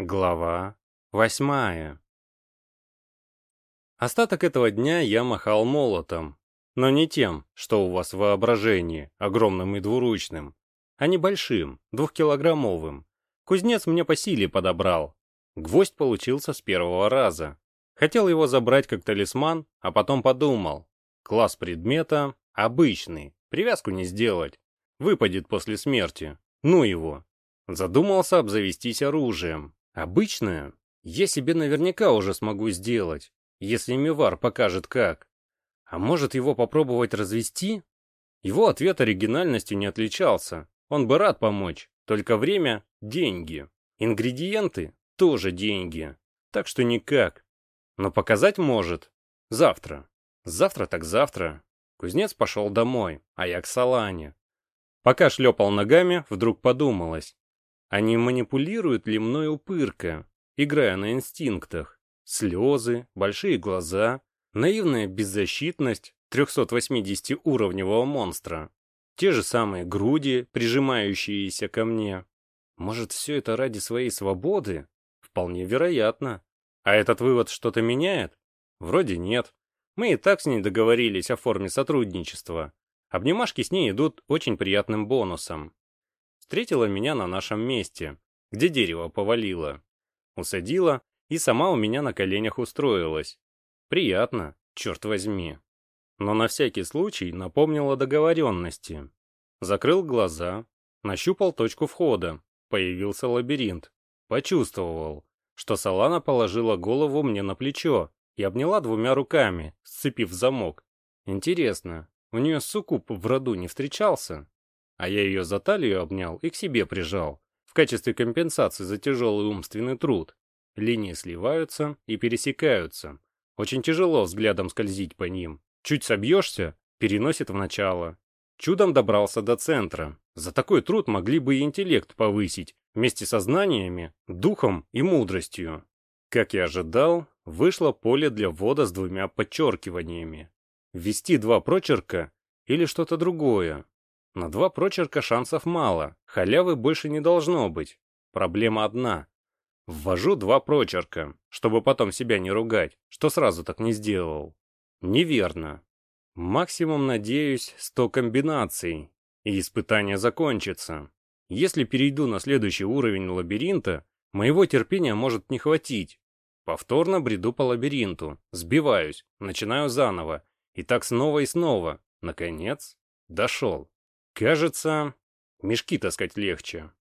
Глава восьмая Остаток этого дня я махал молотом, но не тем, что у вас в воображении, огромным и двуручным, а небольшим, двухкилограммовым. Кузнец мне по силе подобрал. Гвоздь получился с первого раза. Хотел его забрать как талисман, а потом подумал. Класс предмета обычный, привязку не сделать. Выпадет после смерти. Ну его. Задумался обзавестись оружием. Обычное я себе наверняка уже смогу сделать, если Мивар покажет как. А может его попробовать развести? Его ответ оригинальностью не отличался. Он бы рад помочь, только время – деньги. Ингредиенты – тоже деньги. Так что никак. Но показать может. Завтра. Завтра так завтра. Кузнец пошел домой, а я к Салане. Пока шлепал ногами, вдруг подумалось. А не манипулирует ли мной упырка, играя на инстинктах? Слезы, большие глаза, наивная беззащитность 380-уровневого монстра. Те же самые груди, прижимающиеся ко мне. Может, все это ради своей свободы? Вполне вероятно. А этот вывод что-то меняет? Вроде нет. Мы и так с ней договорились о форме сотрудничества. Обнимашки с ней идут очень приятным бонусом встретила меня на нашем месте, где дерево повалило. Усадила и сама у меня на коленях устроилась. Приятно, черт возьми. Но на всякий случай напомнила договоренности. Закрыл глаза, нащупал точку входа, появился лабиринт. Почувствовал, что Салана положила голову мне на плечо и обняла двумя руками, сцепив замок. Интересно, у нее суккуб в роду не встречался? А я ее за талию обнял и к себе прижал, в качестве компенсации за тяжелый умственный труд. Линии сливаются и пересекаются. Очень тяжело взглядом скользить по ним. Чуть собьешься, переносит в начало. Чудом добрался до центра. За такой труд могли бы и интеллект повысить, вместе со знаниями, духом и мудростью. Как я ожидал, вышло поле для ввода с двумя подчеркиваниями. Ввести два прочерка или что-то другое, на два прочерка шансов мало, халявы больше не должно быть. Проблема одна. Ввожу два прочерка, чтобы потом себя не ругать, что сразу так не сделал. Неверно. Максимум, надеюсь, 100 комбинаций, и испытание закончится. Если перейду на следующий уровень лабиринта, моего терпения может не хватить. Повторно бреду по лабиринту, сбиваюсь, начинаю заново, и так снова и снова. Наконец, дошел. Кажется, мешки таскать легче.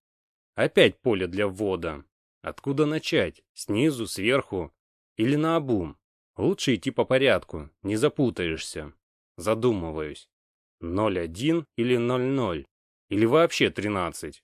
Опять поле для ввода. Откуда начать? Снизу, сверху? Или наобум? Лучше идти по порядку, не запутаешься. Задумываюсь. 0,1 или 0,0? Или вообще 13?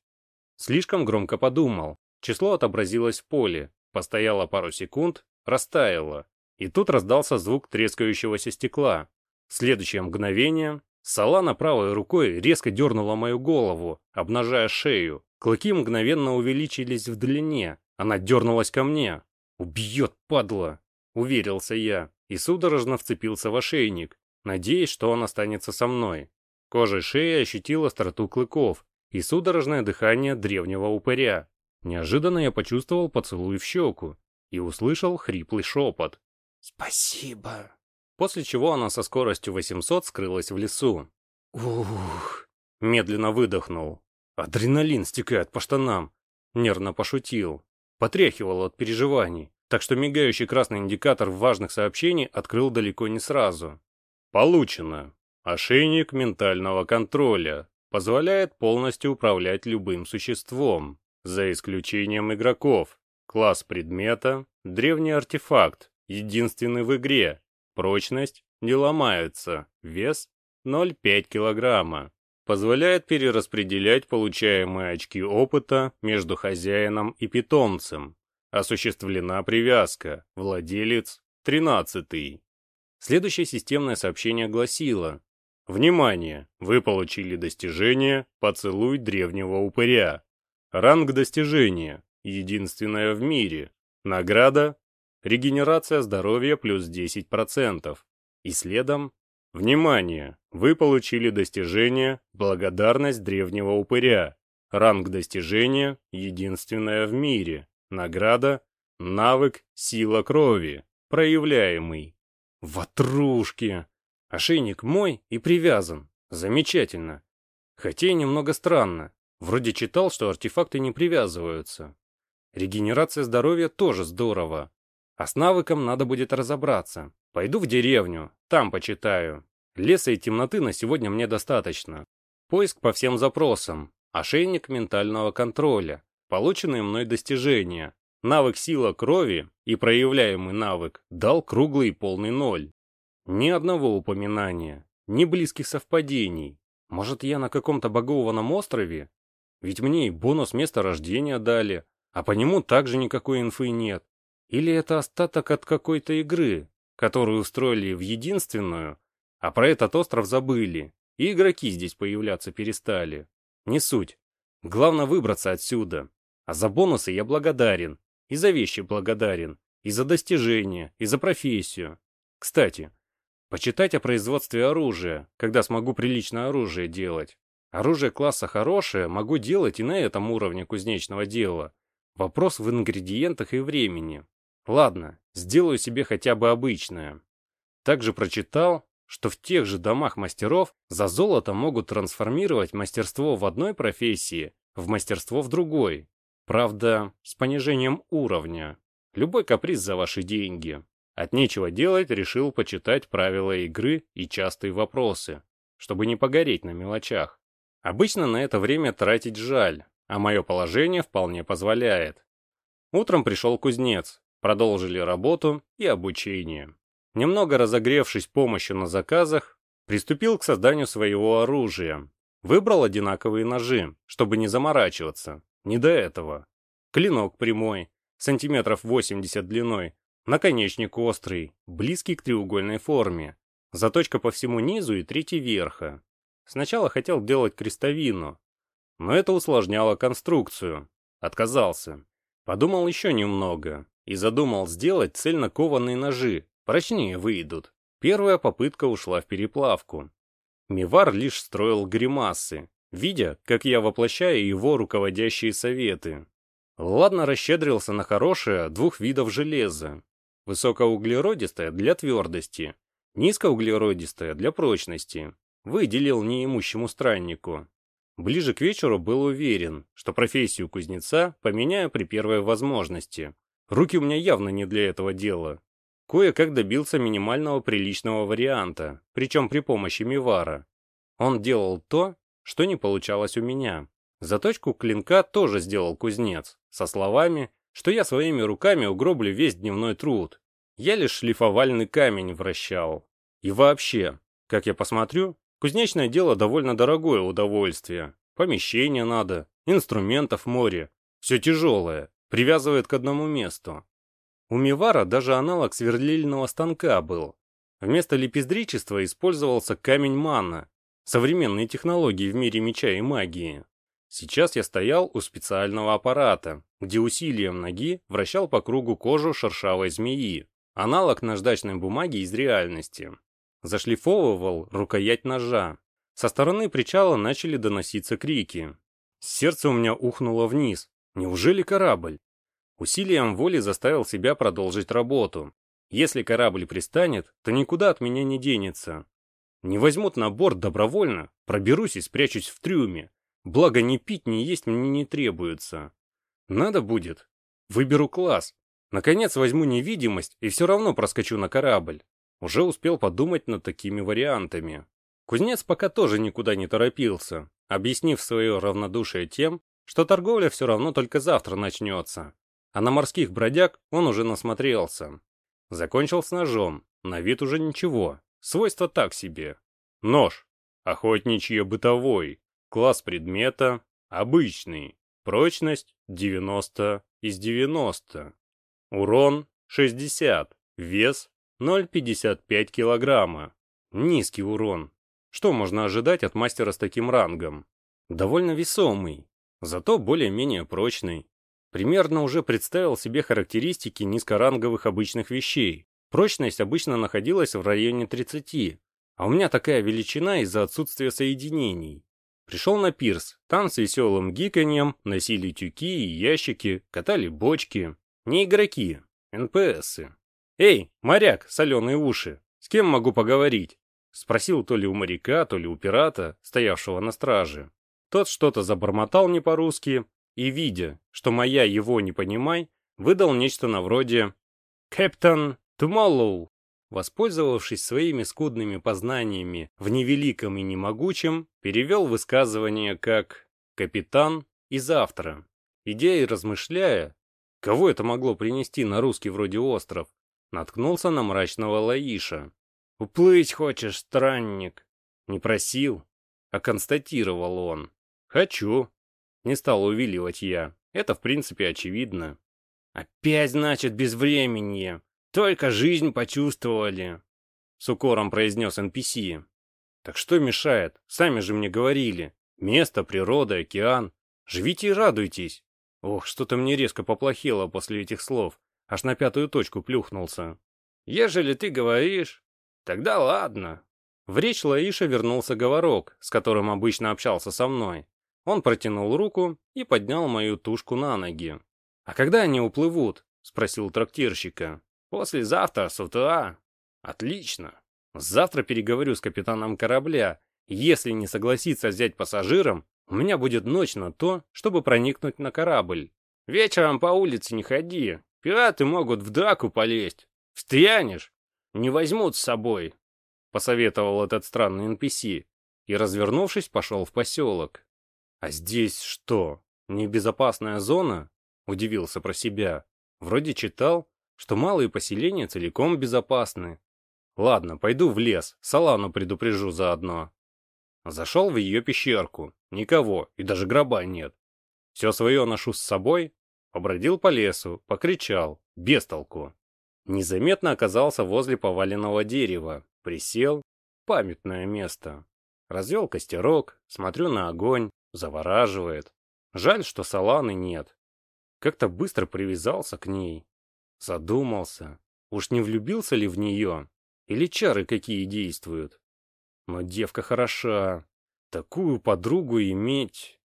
Слишком громко подумал. Число отобразилось в поле, постояло пару секунд, растаяло. И тут раздался звук трескающегося стекла. Следующее мгновение Салана правой рукой резко дернула мою голову, обнажая шею. Клыки мгновенно увеличились в длине. Она дернулась ко мне. «Убьет, падла!» — уверился я и судорожно вцепился в ошейник, надеясь, что он останется со мной. Кожа шеи ощутила остроту клыков и судорожное дыхание древнего упыря. Неожиданно я почувствовал поцелуй в щеку и услышал хриплый шепот. «Спасибо!» После чего она со скоростью 800 скрылась в лесу. «Ух!» — медленно выдохнул. «Адреналин стекает по штанам!» — нервно пошутил. Потряхивал от переживаний, так что мигающий красный индикатор важных сообщений открыл далеко не сразу. «Получено. Ошейник ментального контроля. Позволяет полностью управлять любым существом, за исключением игроков. Класс предмета — древний артефакт, единственный в игре, Прочность не ломается, вес 0,5 килограмма. Позволяет перераспределять получаемые очки опыта между хозяином и питомцем. Осуществлена привязка. Владелец 13. Следующее системное сообщение гласило. Внимание! Вы получили достижение «Поцелуй древнего упыря». Ранг достижения. Единственное в мире. Награда Регенерация здоровья плюс 10%. И следом... Внимание! Вы получили достижение «Благодарность древнего упыря». Ранг достижения единственное в мире. Награда — навык сила крови, проявляемый. Ватрушки! Ошейник мой и привязан. Замечательно. Хотя и немного странно. Вроде читал, что артефакты не привязываются. Регенерация здоровья тоже здорово. А с навыком надо будет разобраться. Пойду в деревню, там почитаю. Леса и темноты на сегодня мне достаточно. Поиск по всем запросам. Ошейник ментального контроля. Полученные мной достижения. Навык сила крови и проявляемый навык дал круглый и полный ноль. Ни одного упоминания, ни близких совпадений. Может, я на каком-то богованном острове? Ведь мне и бонус места рождения дали, а по нему также никакой инфы нет. Или это остаток от какой-то игры, которую устроили в единственную, а про этот остров забыли, и игроки здесь появляться перестали. Не суть. Главное выбраться отсюда. А за бонусы я благодарен, и за вещи благодарен, и за достижения, и за профессию. Кстати, почитать о производстве оружия, когда смогу приличное оружие делать. Оружие класса хорошее могу делать и на этом уровне кузнечного дела. Вопрос в ингредиентах и времени. Ладно, сделаю себе хотя бы обычное. Также прочитал, что в тех же домах мастеров за золото могут трансформировать мастерство в одной профессии в мастерство в другой. Правда, с понижением уровня. Любой каприз за ваши деньги. От нечего делать решил почитать правила игры и частые вопросы, чтобы не погореть на мелочах. Обычно на это время тратить жаль, а мое положение вполне позволяет. Утром пришел кузнец, продолжили работу и обучение. Немного разогревшись помощью на заказах, приступил к созданию своего оружия. Выбрал одинаковые ножи, чтобы не заморачиваться, не до этого. Клинок прямой, сантиметров 80 длиной, наконечник острый, близкий к треугольной форме. Заточка по всему низу и третий верха. Сначала хотел делать крестовину, но это усложняло конструкцию. Отказался. Подумал еще немного и задумал сделать цельнокованные ножи, прочнее выйдут. Первая попытка ушла в переплавку. Мивар лишь строил гримасы, видя, как я воплощаю его руководящие советы. Ладно расщедрился на хорошее двух видов железа. Высокоуглеродистое для твердости, низкоуглеродистое для прочности. Выделил неимущему страннику. Ближе к вечеру был уверен, что профессию кузнеца поменяю при первой возможности. Руки у меня явно не для этого дела. Кое-как добился минимального приличного варианта, причем при помощи Мивара. Он делал то, что не получалось у меня. Заточку клинка тоже сделал кузнец, со словами, что я своими руками угроблю весь дневной труд. Я лишь шлифовальный камень вращал. И вообще, как я посмотрю, кузнечное дело довольно дорогое удовольствие. Помещение надо, инструментов море. Все тяжелое, привязывает к одному месту. У Мивара даже аналог сверлильного станка был. Вместо лепездричества использовался камень манна, современные технологии в мире меча и магии. Сейчас я стоял у специального аппарата, где усилием ноги вращал по кругу кожу шершавой змеи, аналог наждачной бумаги из реальности. Зашлифовывал рукоять ножа. Со стороны причала начали доноситься крики. Сердце у меня ухнуло вниз. Неужели корабль? Усилием воли заставил себя продолжить работу. Если корабль пристанет, то никуда от меня не денется. Не возьмут на борт добровольно, проберусь и спрячусь в трюме. Благо ни пить, ни есть мне не требуется. Надо будет. Выберу класс. Наконец возьму невидимость и все равно проскочу на корабль. Уже успел подумать над такими вариантами. Кузнец пока тоже никуда не торопился, объяснив свое равнодушие тем, что торговля все равно только завтра начнется. А на морских бродяг он уже насмотрелся. Закончил с ножом, на вид уже ничего, Свойства так себе. Нож. Охотничье бытовой. Класс предмета. Обычный. Прочность 90 из 90. Урон 60. Вес 0,55 килограмма. Низкий урон. Что можно ожидать от мастера с таким рангом? Довольно весомый, зато более-менее прочный. Примерно уже представил себе характеристики низкоранговых обычных вещей. Прочность обычно находилась в районе 30, а у меня такая величина из-за отсутствия соединений. Пришел на пирс, там с веселым гиканьем носили тюки и ящики, катали бочки. Не игроки, НПСы. «Эй, моряк, соленые уши, с кем могу поговорить?» Спросил то ли у моряка, то ли у пирата, стоявшего на страже. Тот что-то забормотал не по-русски и, видя, что моя его не понимай, выдал нечто на вроде «Captain tomorrow». Воспользовавшись своими скудными познаниями в невеликом и немогучем, перевел высказывание как «капитан» и «завтра». Идя и размышляя, кого это могло принести на русский вроде остров, наткнулся на мрачного Лаиша. «Уплыть хочешь, странник?» Не спросил, а констатировал он. «Хочу». Не стал увиливать я. Это, в принципе, очевидно. «Опять, значит, безвременье. Только жизнь почувствовали», — с укором произнес NPC. «Так что мешает? Сами же мне говорили. Место, природа, океан. Живите и радуйтесь». Ох, что-то мне резко поплохело после этих слов. Аж на пятую точку плюхнулся. «Ежели ты говоришь, тогда ладно». В речь Лаиша вернулся говорок, с которым обычно общался со мной. Он протянул руку и поднял мою тушку на ноги. «А когда они уплывут?» — спросил трактирщика. «Послезавтра, с утра». «Отлично. Завтра переговорю с капитаном корабля. Если не согласится взять пассажирам, у меня будет ночь на то, чтобы проникнуть на корабль. Вечером по улице не ходи. Пираты могут в драку полезть. Встрянешь? Не возьмут с собой», — посоветовал этот странный NPC. И, развернувшись, пошел в поселок. «А здесь что, небезопасная зона?» Удивился про себя. Вроде читал, что малые поселения целиком безопасны. Ладно, пойду в лес, Салану предупрежу заодно. Зашел в ее пещерку. Никого, и даже гроба нет. Все свое ношу с собой. Побродил по лесу, покричал. Без толку. Незаметно оказался возле поваленного дерева. Присел. Памятное место. Развел костерок, смотрю на огонь. Завораживает. Жаль, что Саланы нет. Как-то быстро привязался к ней. Задумался. Уж не влюбился ли в нее? Или чары какие действуют? Но девка хороша. Такую подругу иметь.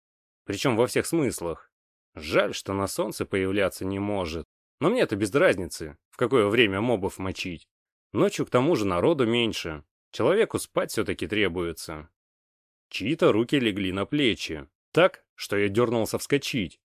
Причем во всех смыслах. Жаль, что на солнце появляться не может. Но мне это без разницы, в какое время мобов мочить. Ночью к тому же народу меньше. Человеку спать все-таки требуется. Чьи-то руки легли на плечи. Так, что я дернулся вскочить.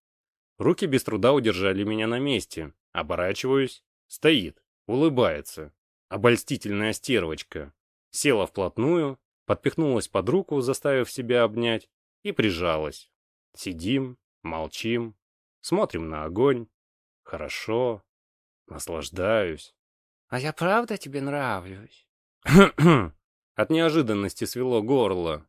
Руки без труда удержали меня на месте. Оборачиваюсь. Стоит. Улыбается. Обольстительная стервочка. Села вплотную, подпихнулась под руку, заставив себя обнять, и прижалась. Сидим, молчим, смотрим на огонь. Хорошо. Наслаждаюсь. «А я правда тебе нравлюсь?» От неожиданности свело горло.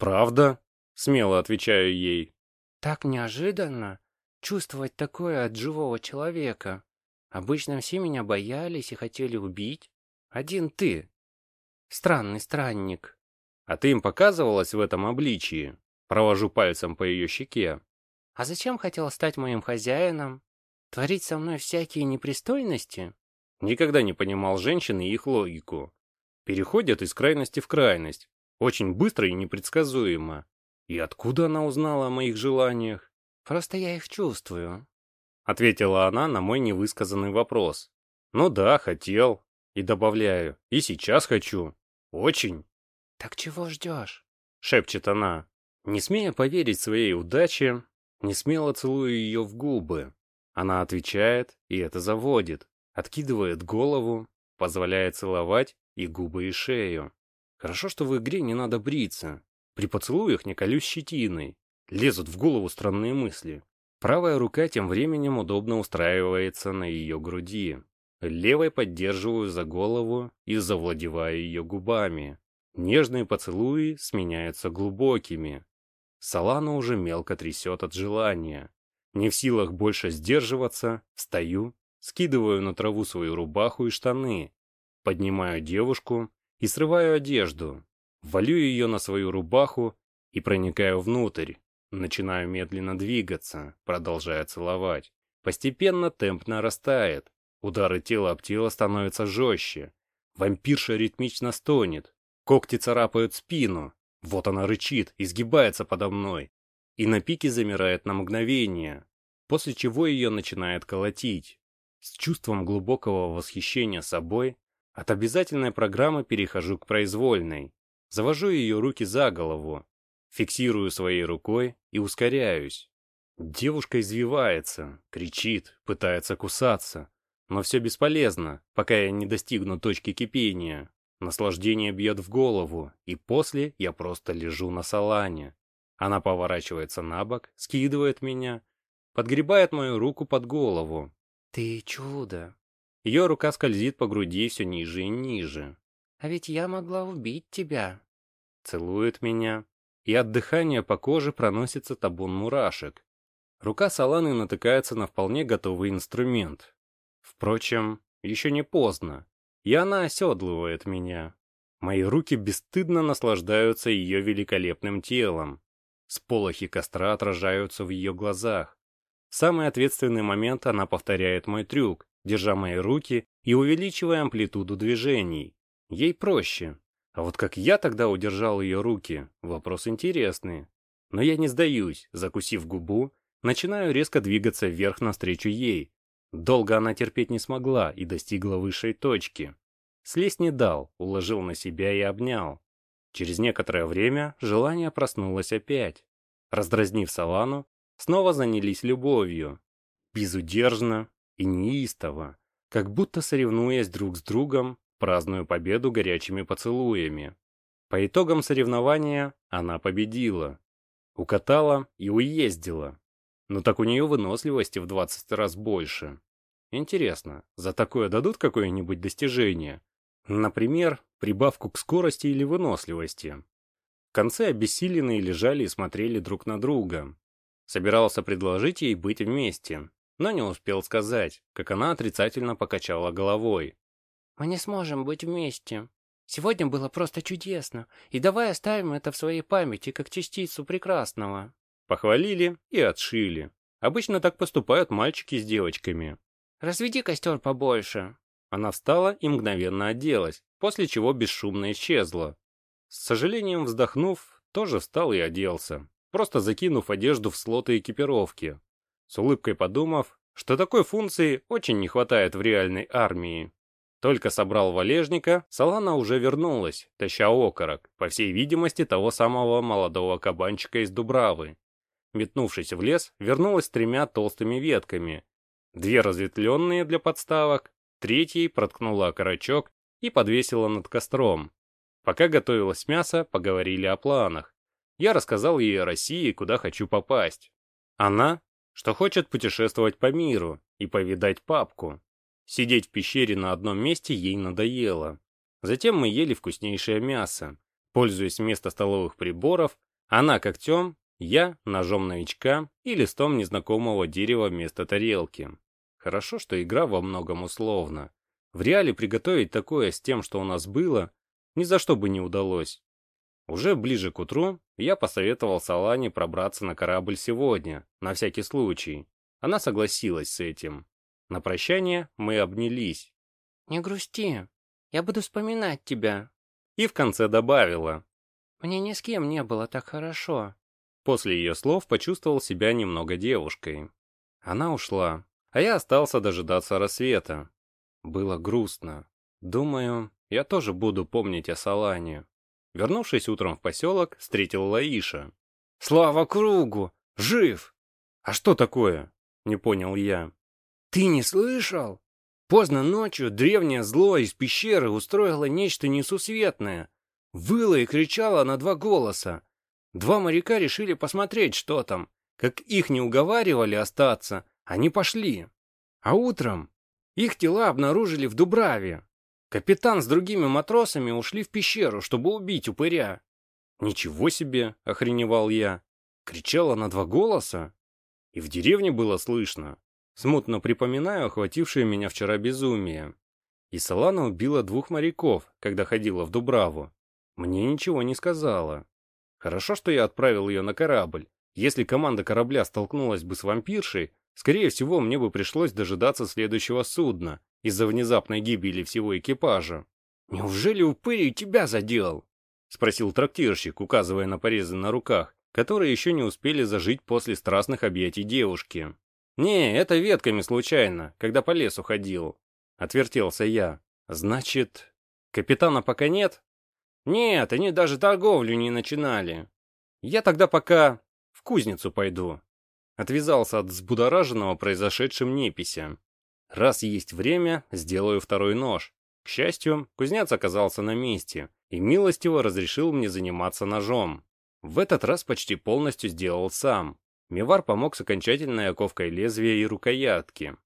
«Правда?» — смело отвечаю ей. «Так неожиданно чувствовать такое от живого человека. Обычно все меня боялись и хотели убить. Один ты. Странный странник. А ты им показывалась в этом обличии? Провожу пальцем по ее щеке. А зачем хотел стать моим хозяином? Творить со мной всякие непристойности? Никогда не понимал женщин и их логику. Переходят из крайности в крайность. Очень быстро и непредсказуемо. И откуда она узнала о моих желаниях? Просто я их чувствую», — ответила она на мой невысказанный вопрос. «Ну да, хотел». И добавляю, и сейчас хочу. Очень. «Так чего ждешь?» — шепчет она. Не смея поверить своей удаче, не смело целую ее в губы. Она отвечает, и это заводит. Откидывает голову, позволяет целовать и губы, и шею. Хорошо, что в игре не надо бриться. При поцелуях не колюсь щетиной. Лезут в голову странные мысли. Правая рука тем временем удобно устраивается на ее груди. Левой поддерживаю за голову и завладеваю ее губами. Нежные поцелуи сменяются глубокими. Салана уже мелко трясет от желания. Не в силах больше сдерживаться, встаю, скидываю на траву свою рубаху и штаны, поднимаю девушку и срываю одежду, валю ее на свою рубаху и проникаю внутрь. Начинаю медленно двигаться, продолжая целовать. Постепенно темп нарастает. Удары тела об тело становятся жестче. Вампирша ритмично стонет. Когти царапают спину. Вот она рычит, изгибается подо мной и на пике замирает на мгновение, после чего ее начинает колотить. С чувством глубокого восхищения собой от обязательной программы перехожу к произвольной. Завожу ее руки за голову, фиксирую своей рукой и ускоряюсь. Девушка извивается, кричит, пытается кусаться, но все бесполезно, пока я не достигну точки кипения. Наслаждение бьет в голову, и после я просто лежу на салане. Она поворачивается на бок, скидывает меня, подгребает мою руку под голову. «Ты чудо!» Ее рука скользит по груди все ниже и ниже. «А ведь я могла убить тебя!» Целует меня, и от дыхания по коже проносится табун мурашек. Рука Саланы натыкается на вполне готовый инструмент. Впрочем, еще не поздно и она оседлывает меня. Мои руки бесстыдно наслаждаются ее великолепным телом. Сполохи костра отражаются в ее глазах. В самый ответственный момент она повторяет мой трюк, держа мои руки и увеличивая амплитуду движений. Ей проще. А вот как я тогда удержал ее руки, вопрос интересный. Но я не сдаюсь, закусив губу, начинаю резко двигаться вверх навстречу ей, Долго она терпеть не смогла и достигла высшей точки. Слезть не дал, уложил на себя и обнял. Через некоторое время желание проснулось опять. Раздразнив Салану, снова занялись любовью. Безудержно и неистово, как будто соревнуясь друг с другом, праздную победу горячими поцелуями. По итогам соревнования она победила. Укатала и уездила. Ну так у нее выносливости в 20 раз больше. Интересно, за такое дадут какое-нибудь достижение? Например, прибавку к скорости или выносливости. В конце обессиленные лежали и смотрели друг на друга. Собирался предложить ей быть вместе, но не успел сказать, как она отрицательно покачала головой. «Мы не сможем быть вместе. Сегодня было просто чудесно, и давай оставим это в своей памяти как частицу прекрасного». Похвалили и отшили. Обычно так поступают мальчики с девочками. «Разведи костер побольше». Она встала и мгновенно оделась, после чего бесшумно исчезла. С сожалением вздохнув, тоже встал и оделся, просто закинув одежду в слоты экипировки. С улыбкой подумав, что такой функции очень не хватает в реальной армии. Только собрал валежника, Салана уже вернулась, таща окорок, по всей видимости, того самого молодого кабанчика из Дубравы, метнувшись в лес, вернулась с тремя толстыми ветками. Две разветвленные для подставок, третьей проткнула окорочок и подвесила над костром. Пока готовилось мясо, поговорили о планах. Я рассказал ей о России, куда хочу попасть. Она, что хочет путешествовать по миру и повидать папку. Сидеть в пещере на одном месте ей надоело. Затем мы ели вкуснейшее мясо. Пользуясь вместо столовых приборов, она когтем, я ножом новичка и листом незнакомого дерева вместо тарелки. Хорошо, что игра во многом условна. В реале приготовить такое с тем, что у нас было, ни за что бы не удалось. Уже ближе к утру я посоветовал Салане пробраться на корабль сегодня, на всякий случай. Она согласилась с этим. На прощание мы обнялись. «Не грусти, я буду вспоминать тебя». И в конце добавила. «Мне ни с кем не было так хорошо. После ее слов почувствовал себя немного девушкой. Она ушла, а я остался дожидаться рассвета. Было грустно. Думаю, я тоже буду помнить о Салане. Вернувшись утром в поселок, встретил Лаиша. «Слава кругу! Жив!» «А что такое?» — не понял я. «Ты не слышал? Поздно ночью древнее зло из пещеры устроило нечто несусветное. Выло и кричало на два голоса. Два моряка решили посмотреть, что там. Как их не уговаривали остаться, они пошли. А утром их тела обнаружили в Дубраве. Капитан с другими матросами ушли в пещеру, чтобы убить упыря. «Ничего себе!» — охреневал я. Кричала на два голоса. И в деревне было слышно. Смутно припоминаю охватившее меня вчера безумие. И Салана убила двух моряков, когда ходила в Дубраву. Мне ничего не сказала. Хорошо, что я отправил ее на корабль. Если команда корабля столкнулась бы с вампиршей, скорее всего, мне бы пришлось дожидаться следующего судна из-за внезапной гибели всего экипажа. Неужели упырь тебя задел? Спросил трактирщик, указывая на порезы на руках, которые еще не успели зажить после страстных объятий девушки. «Не, это ветками случайно, когда по лесу ходил», — отвертелся я. «Значит, капитана пока нет?» «Нет, они даже торговлю не начинали. Я тогда пока в кузницу пойду». Отвязался от взбудораженного произошедшим непися. Раз есть время, сделаю второй нож. К счастью, кузнец оказался на месте и милостиво разрешил мне заниматься ножом. В этот раз почти полностью сделал сам. Мивар помог с окончательной оковкой лезвия и рукоятки.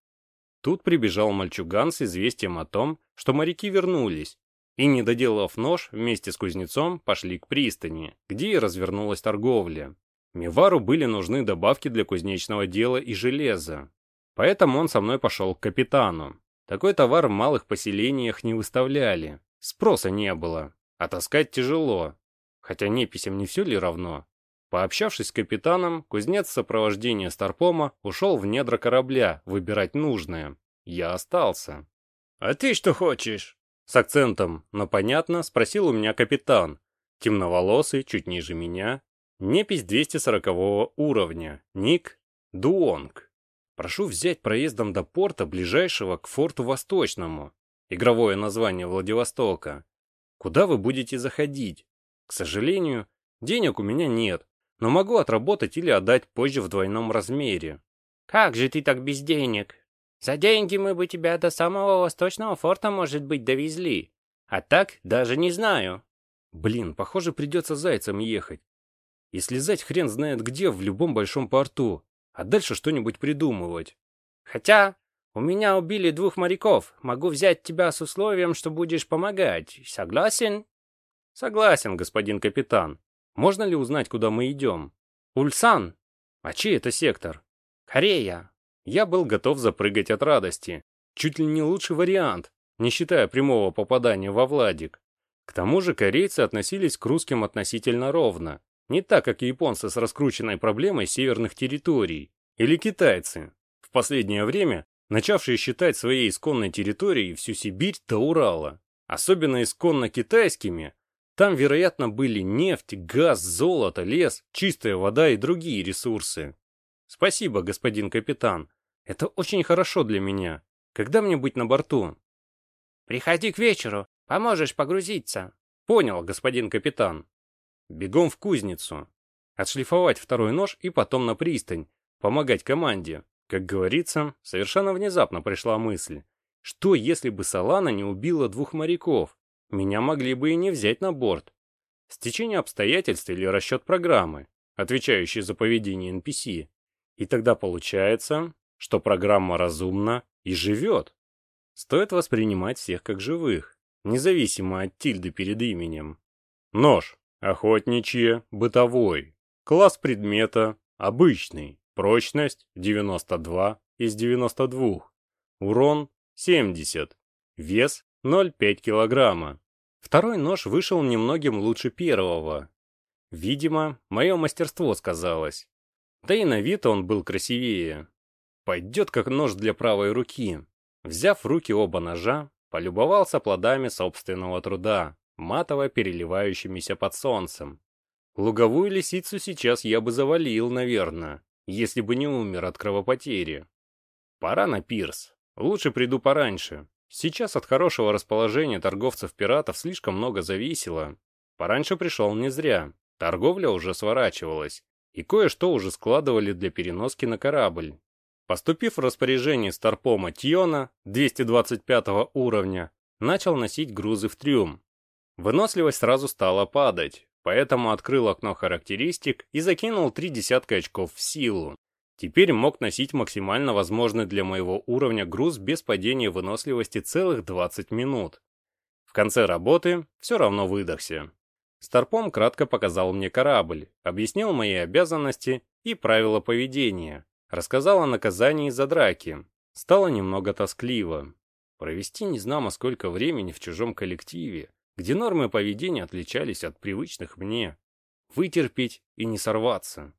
Тут прибежал мальчуган с известием о том, что моряки вернулись, и, не доделав нож, вместе с кузнецом пошли к пристани, где и развернулась торговля. Мивару были нужны добавки для кузнечного дела и железа. Поэтому он со мной пошел к капитану. Такой товар в малых поселениях не выставляли. Спроса не было. А таскать тяжело. Хотя неписям не все ли равно? Пообщавшись с капитаном, кузнец в сопровождении Старпома ушел в недра корабля выбирать нужное. Я остался. «А ты что хочешь?» С акцентом, но понятно, спросил у меня капитан. Темноволосый, чуть ниже меня. Непись 240 уровня. Ник Дуонг. Прошу взять проездом до порта, ближайшего к форту Восточному. Игровое название Владивостока. Куда вы будете заходить? К сожалению, денег у меня нет, но могу отработать или отдать позже в двойном размере. Как же ты так без денег? За деньги мы бы тебя до самого Восточного форта, может быть, довезли. А так даже не знаю. Блин, похоже, придется зайцем ехать. И слезать хрен знает где в любом большом порту а дальше что-нибудь придумывать. Хотя у меня убили двух моряков, могу взять тебя с условием, что будешь помогать. Согласен? Согласен, господин капитан. Можно ли узнать, куда мы идем? Ульсан. А чей это сектор? Корея. Я был готов запрыгать от радости. Чуть ли не лучший вариант, не считая прямого попадания во Владик. К тому же корейцы относились к русским относительно ровно, не так, как японцы с раскрученной проблемой северных территорий. Или китайцы, в последнее время начавшие считать своей исконной территорией всю Сибирь до Урала. Особенно исконно китайскими, там, вероятно, были нефть, газ, золото, лес, чистая вода и другие ресурсы. Спасибо, господин капитан. Это очень хорошо для меня. Когда мне быть на борту? Приходи к вечеру, поможешь погрузиться. Понял, господин капитан. Бегом в кузницу. Отшлифовать второй нож и потом на пристань. Помогать команде. Как говорится, совершенно внезапно пришла мысль. Что, если бы Салана не убила двух моряков? Меня могли бы и не взять на борт. Стечение обстоятельств или расчет программы, отвечающей за поведение NPC. И тогда получается, что программа разумна и живет. Стоит воспринимать всех как живых, независимо от тильды перед именем. Нож. Охотничье, бытовой. Класс предмета обычный. Прочность 92 из 92. Урон 70. Вес 0,5 килограмма. Второй нож вышел немногим лучше первого. Видимо, мое мастерство сказалось. Да и на вид он был красивее. Пойдет как нож для правой руки. Взяв в руки оба ножа, полюбовался плодами собственного труда матово переливающимися под солнцем. Луговую лисицу сейчас я бы завалил, наверное, если бы не умер от кровопотери. Пора на пирс. Лучше приду пораньше. Сейчас от хорошего расположения торговцев-пиратов слишком много зависело. Пораньше пришел не зря. Торговля уже сворачивалась, и кое-что уже складывали для переноски на корабль. Поступив в распоряжение Старпома Тьона 225 уровня, начал носить грузы в трюм, Выносливость сразу стала падать, поэтому открыл окно характеристик и закинул три десятка очков в силу. Теперь мог носить максимально возможный для моего уровня груз без падения выносливости целых 20 минут. В конце работы все равно выдохся. Старпом кратко показал мне корабль, объяснил мои обязанности и правила поведения, рассказал о наказании за драки. Стало немного тоскливо. Провести не знамо сколько времени в чужом коллективе, где нормы поведения отличались от привычных мне. Вытерпеть и не сорваться.